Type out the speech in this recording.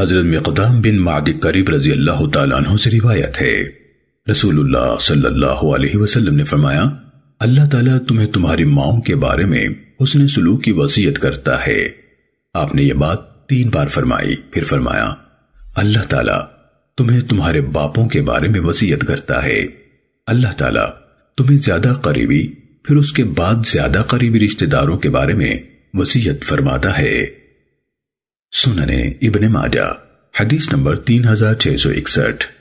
حضرت مقدام بن معدی قریب رضی اللہ تعالیٰ عنہ سے روایت ہے۔ رسول اللہ صلی اللہ علیہ وسلم نے فرمایا، اللہ تعالیٰ تمہیں تمہاری ماؤں کے بارے میں حسن سلوک کی وصیت کرتا ہے۔ آپ نے یہ بات تین بار فرمائی، پھر فرمایا، اللہ تعالیٰ تمہیں تمہارے باپوں کے بارے میں وصیت کرتا ہے۔ اللہ تعالیٰ تمہیں زیادہ قریبی، پھر اس کے بعد زیادہ قریبی رشتہ داروں کے بارے میں وصیت فرماتا ہے۔ سننے ابن ماجہ حدیث نمبر تین ہزار چھ سو اکسٹھ۔